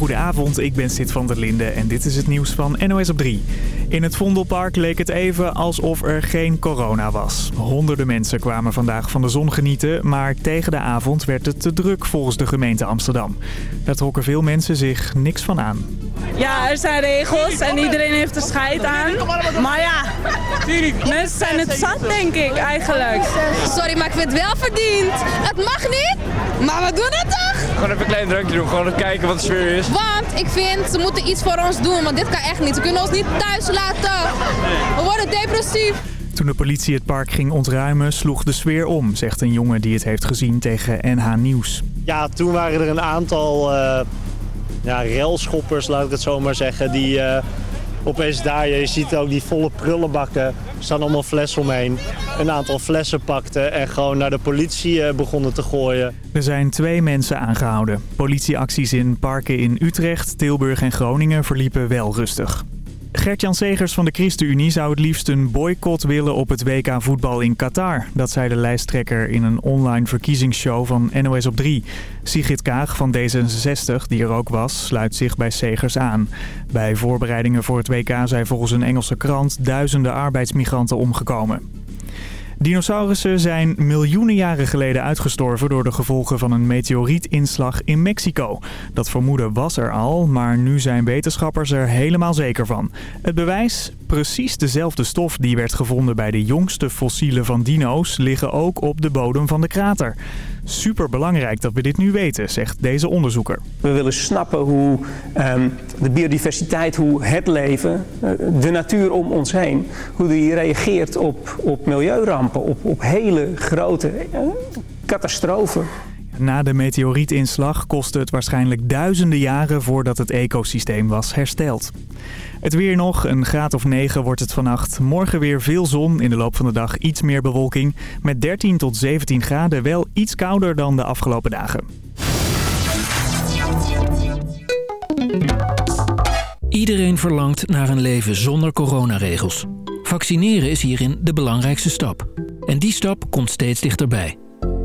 goedenavond. Ik ben Sid van der Linde en dit is het nieuws van NOS op 3. In het Vondelpark leek het even alsof er geen corona was. Honderden mensen kwamen vandaag van de zon genieten, maar tegen de avond werd het te druk volgens de gemeente Amsterdam. Daar trokken veel mensen zich niks van aan. Ja, er zijn regels en iedereen heeft er scheid aan. Maar ja, mensen zijn het zat denk ik eigenlijk. Sorry, maar ik vind het wel verdiend. Het mag niet, maar we doen het toch? Gewoon even een klein drankje doen, gewoon even kijken wat de sfeer is. Want ik vind, ze moeten iets voor ons doen, want dit kan echt niet. Ze kunnen ons niet thuis laten. We worden depressief. Toen de politie het park ging ontruimen, sloeg de sfeer om, zegt een jongen die het heeft gezien tegen NH Nieuws. Ja, toen waren er een aantal uh, ja, railschoppers, laat ik het zo maar zeggen, die uh, opeens daar, je ziet ook die volle prullenbakken, er staan allemaal flessen omheen. Een aantal flessen pakten en gewoon naar de politie uh, begonnen te gooien. Er zijn twee mensen aangehouden. Politieacties in parken in Utrecht, Tilburg en Groningen verliepen wel rustig. Gert-Jan Segers van de ChristenUnie zou het liefst een boycott willen op het WK voetbal in Qatar. Dat zei de lijsttrekker in een online verkiezingsshow van NOS op 3. Sigrid Kaag van D66, die er ook was, sluit zich bij Segers aan. Bij voorbereidingen voor het WK zijn volgens een Engelse krant duizenden arbeidsmigranten omgekomen. Dinosaurussen zijn miljoenen jaren geleden uitgestorven door de gevolgen van een meteorietinslag in Mexico. Dat vermoeden was er al, maar nu zijn wetenschappers er helemaal zeker van. Het bewijs? Precies dezelfde stof die werd gevonden bij de jongste fossielen van dino's liggen ook op de bodem van de krater. Super belangrijk dat we dit nu weten, zegt deze onderzoeker. We willen snappen hoe um, de biodiversiteit, hoe het leven, de natuur om ons heen, hoe die reageert op, op milieurampen, op, op hele grote uh, catastrofen. Na de meteorietinslag kostte het waarschijnlijk duizenden jaren voordat het ecosysteem was hersteld. Het weer nog, een graad of 9 wordt het vannacht. Morgen weer veel zon, in de loop van de dag iets meer bewolking. Met 13 tot 17 graden wel iets kouder dan de afgelopen dagen. Iedereen verlangt naar een leven zonder coronaregels. Vaccineren is hierin de belangrijkste stap. En die stap komt steeds dichterbij.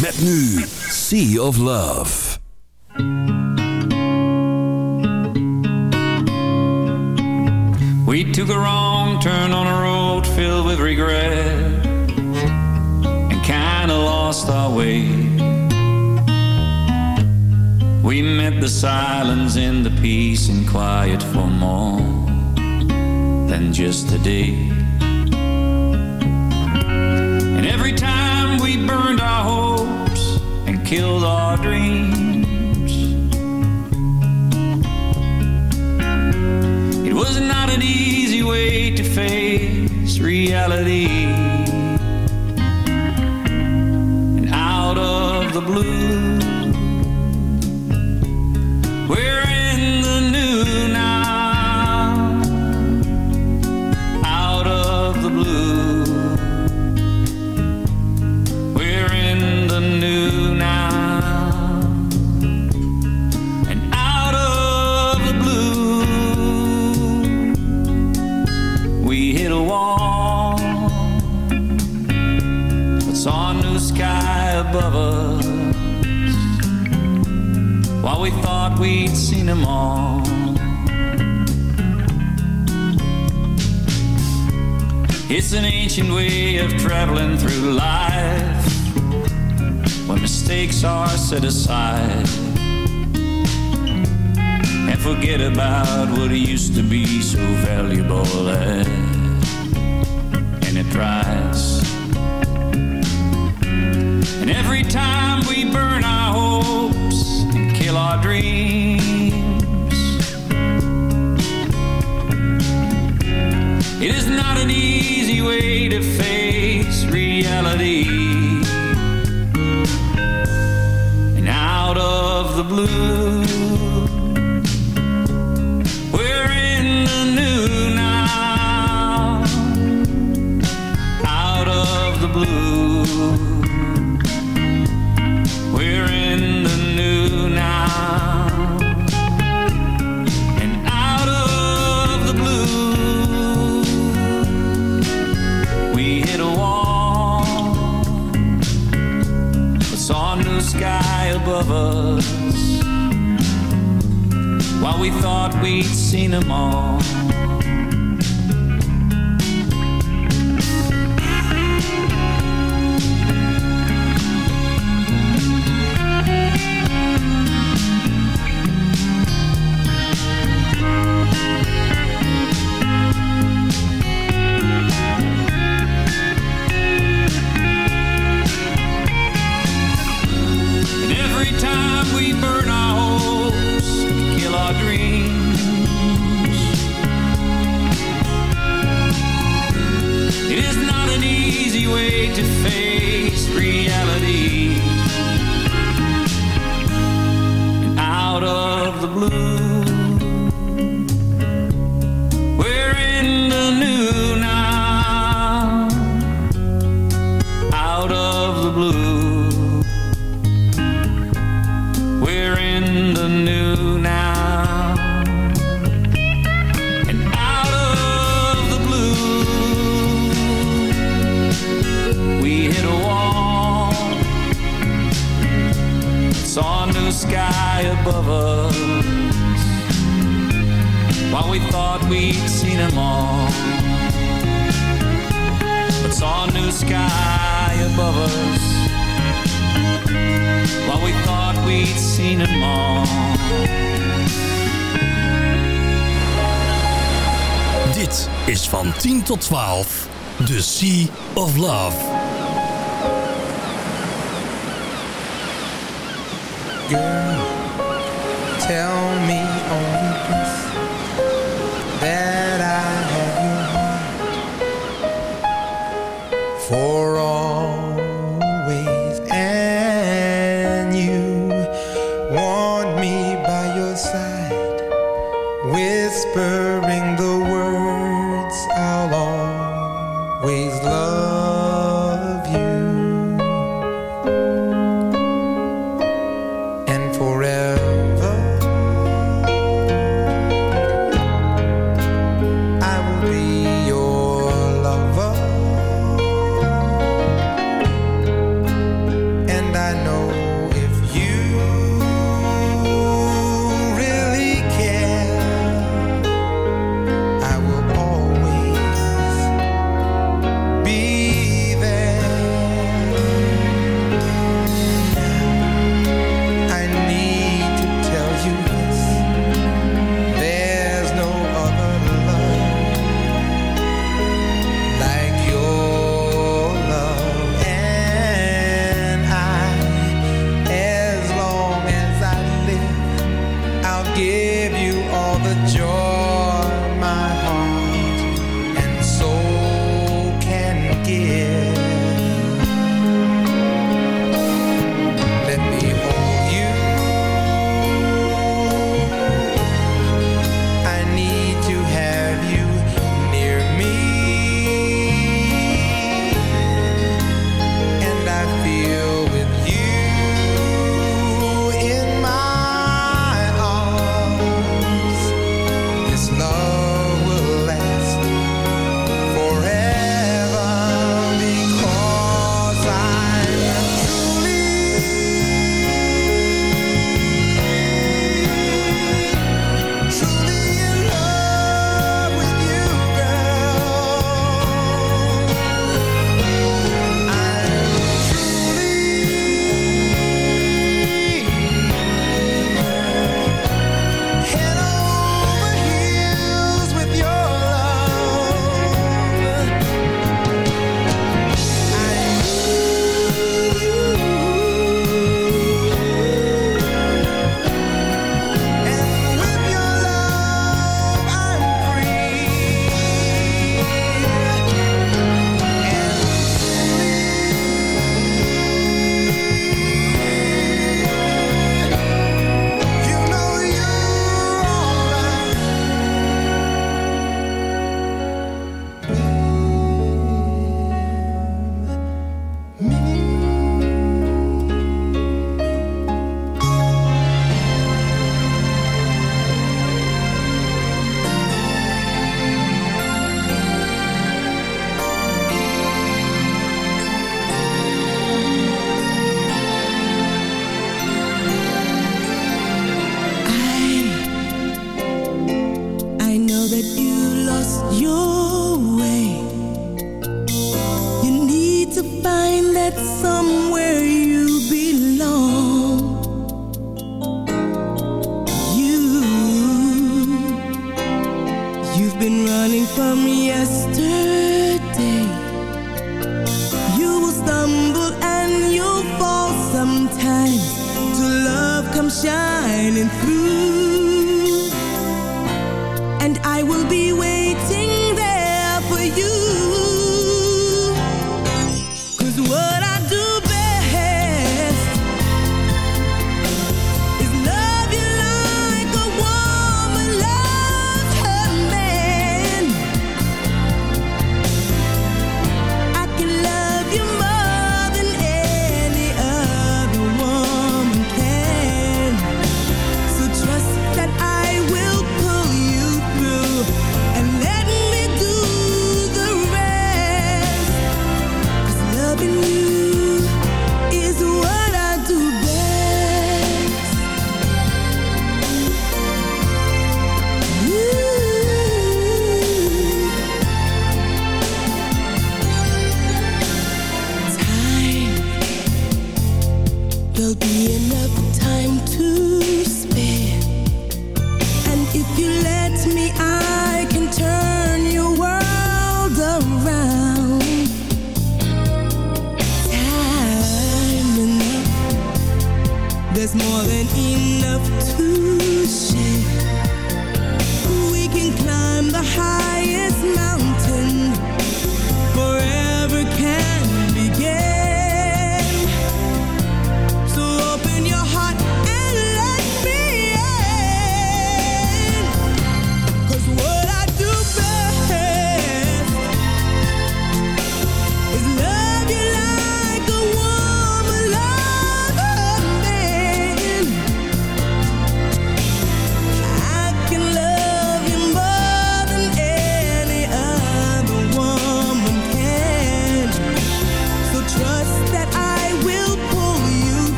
Met nu Sea of Love. We took a wrong turn on a road filled with regret And kinda lost our way We met the silence in the peace and quiet for more than just a day And every time we burned our hopes and killed our dreams. It was not an easy way to face reality. And out of the blue We're in the new set aside And forget about what used to be so valuable And love them all. Whispering the words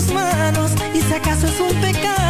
sus manos, y si acaso es un pecado,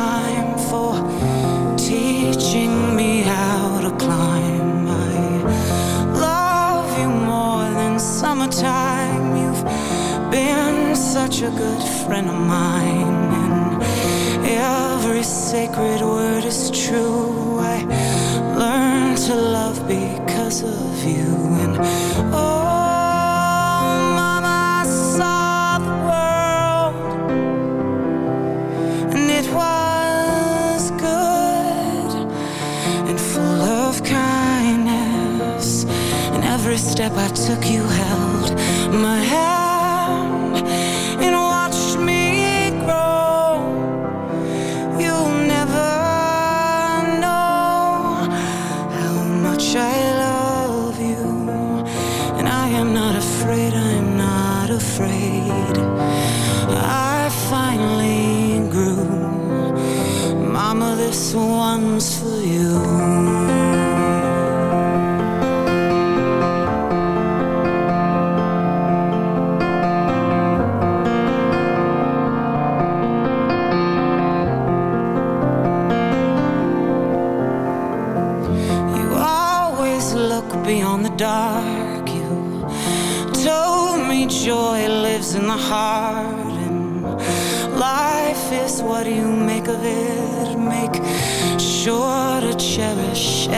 time for teaching me how to climb. I love you more than summertime. You've been such a good friend of mine, and every sacred word is true. I learned to love because of you, and oh. Step I took, you held my hand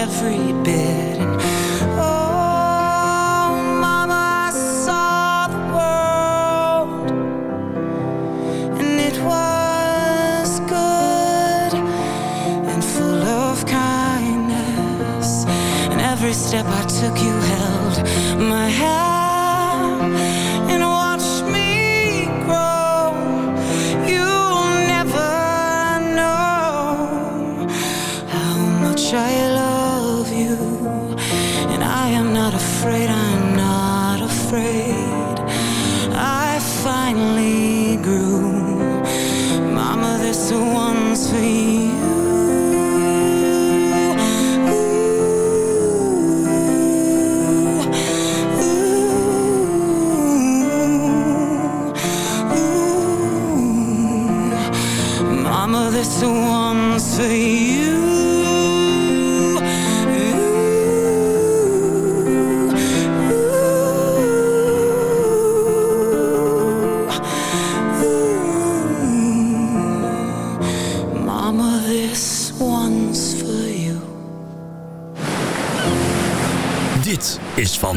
every bit.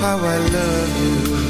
how I love you.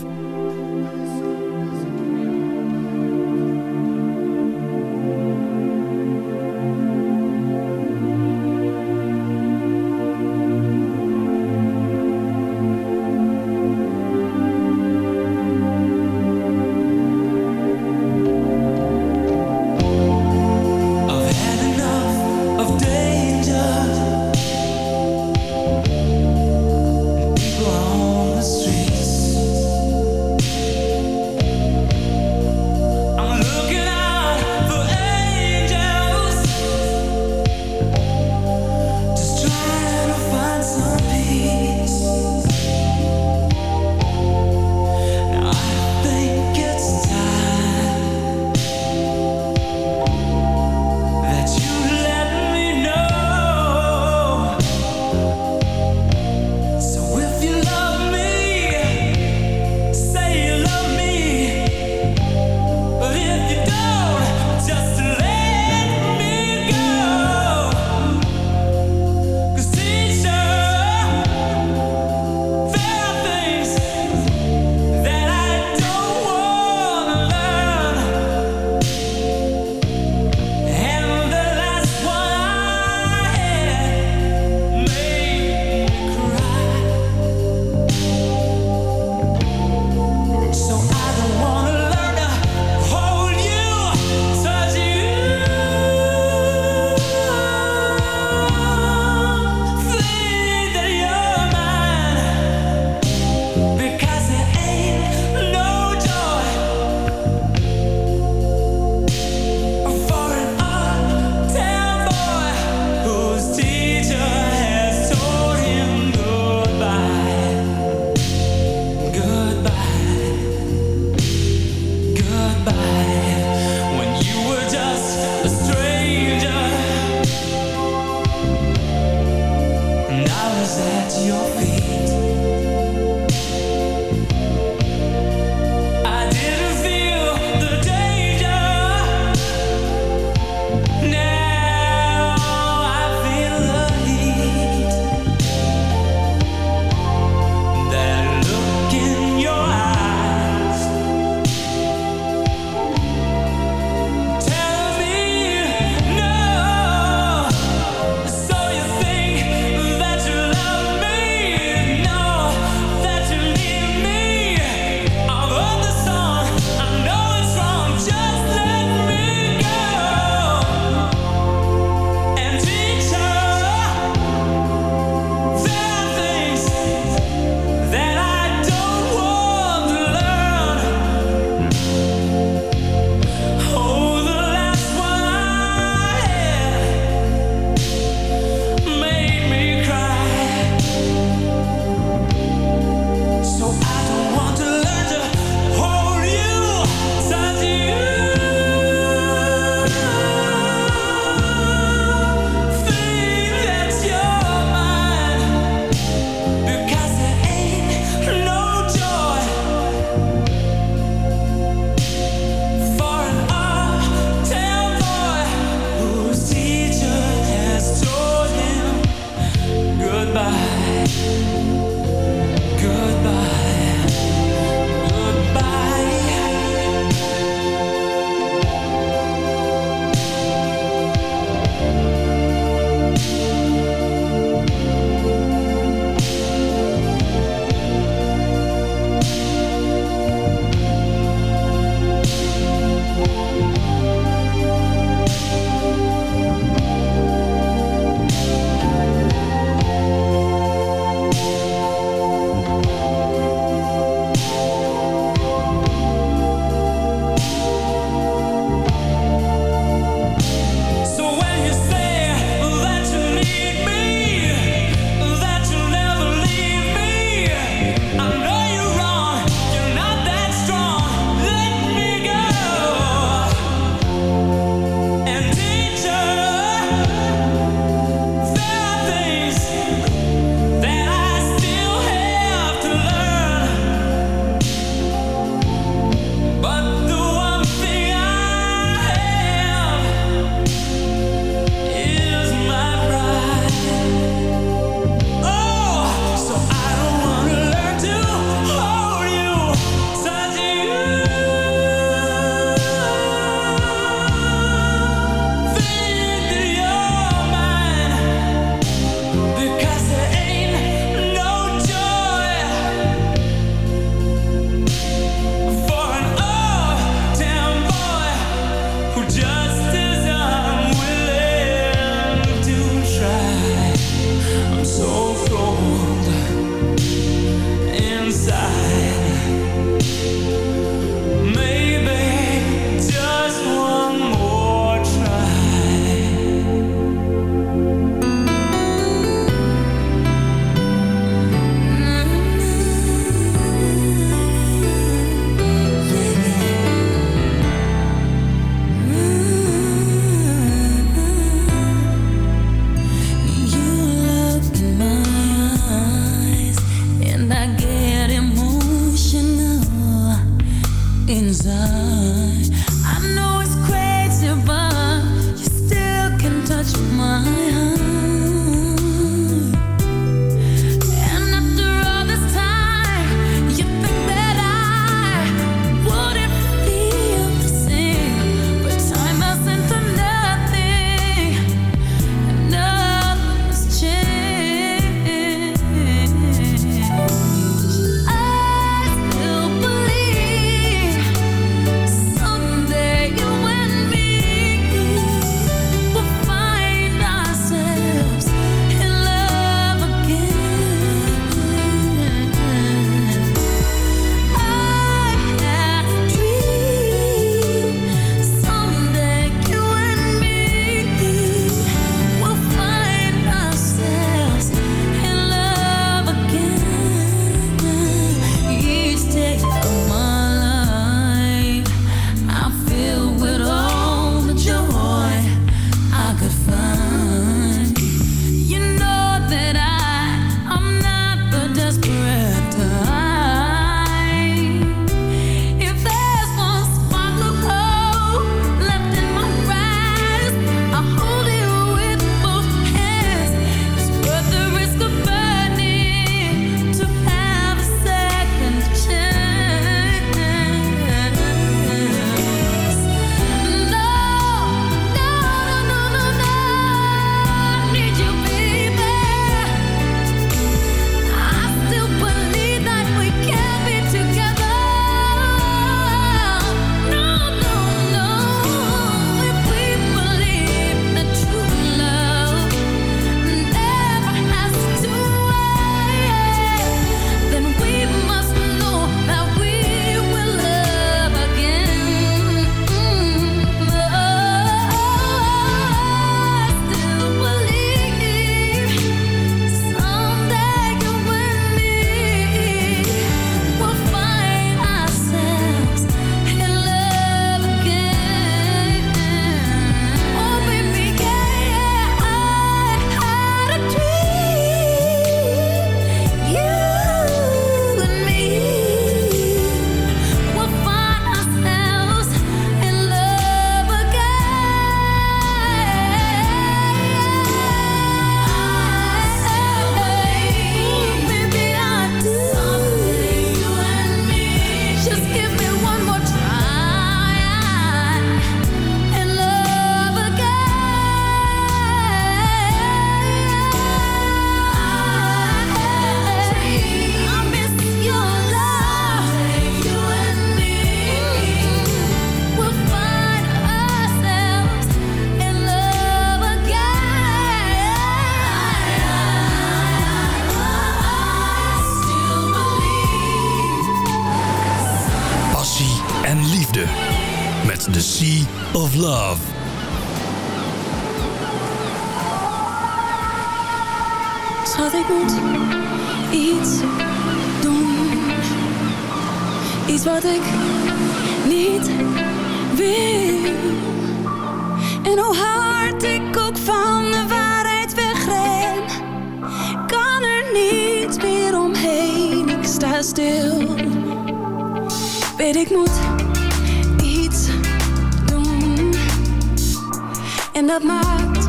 En dat maakt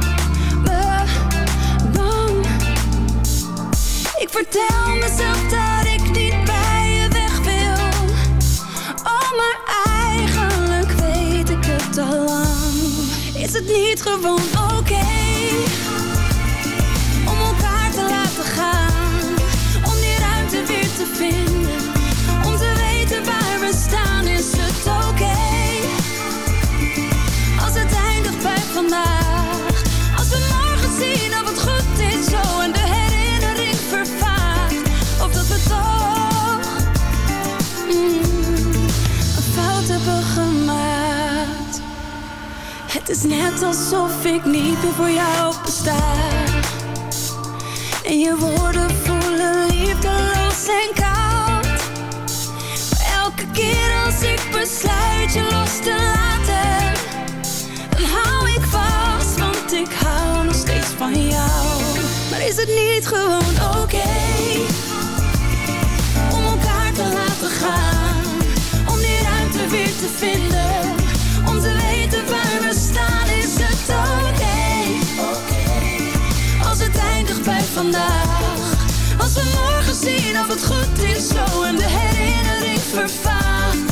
me bang. Ik vertel mezelf dat ik niet bij je weg wil. Oh, maar eigenlijk weet ik het al lang. Is het niet gewoon oké Het is net alsof ik niet meer voor jou besta. En je woorden voelen liefdeloos en koud. Maar elke keer als ik besluit je los te laten, dan hou ik vast, want ik hou nog steeds van jou. Maar is het niet gewoon oké om elkaar te laten gaan? Om die ruimte weer te vinden, vandaag, als we morgen zien of het goed is zo en de herinnering vervaagt,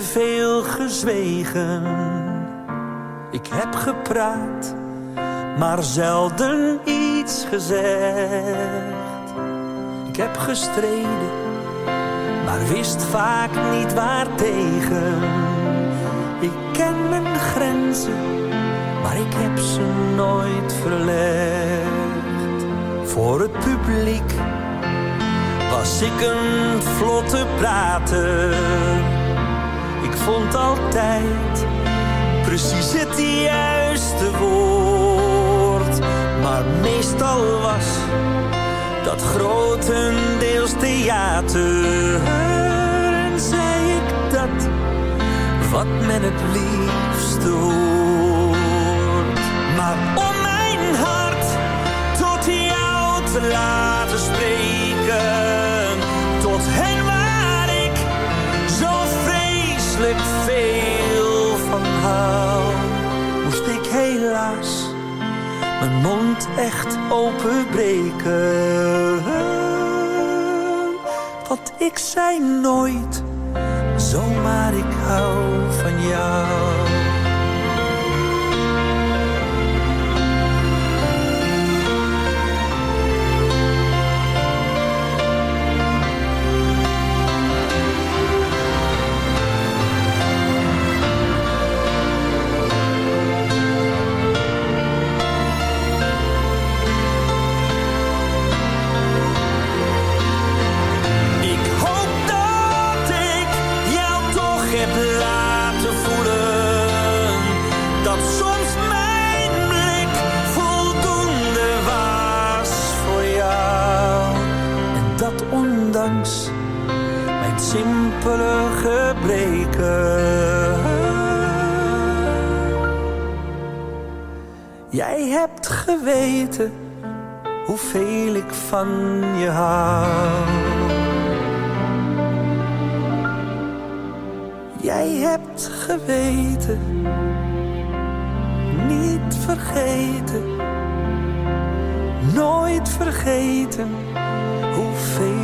Veel gezwegen. Ik heb gepraat, maar zelden iets gezegd. Ik heb gestreden, maar wist vaak niet waartegen. Ik ken mijn grenzen, maar ik heb ze nooit verlegd. Voor het publiek was ik een vlotte prater. Vond altijd precies het juiste woord. Maar meestal was dat grotendeels theater. En zei ik dat wat men het liefst hoort. Maar om mijn hart tot jou te laten spreken. ik veel van hou. Moest ik helaas mijn mond echt openbreken. Wat ik zei nooit, zomaar ik hou van jou. simpele gebreken. Jij hebt geweten hoeveel ik van je hou. Jij hebt geweten, niet vergeten, nooit vergeten hoeveel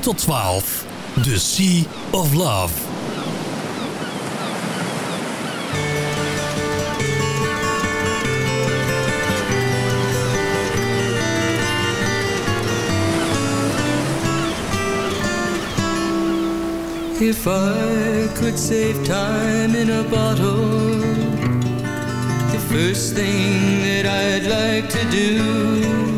tot 12. The Sea of Love. If I could save time in a bottle The first thing that I'd like to do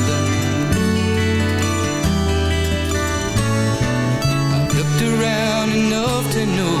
enough to know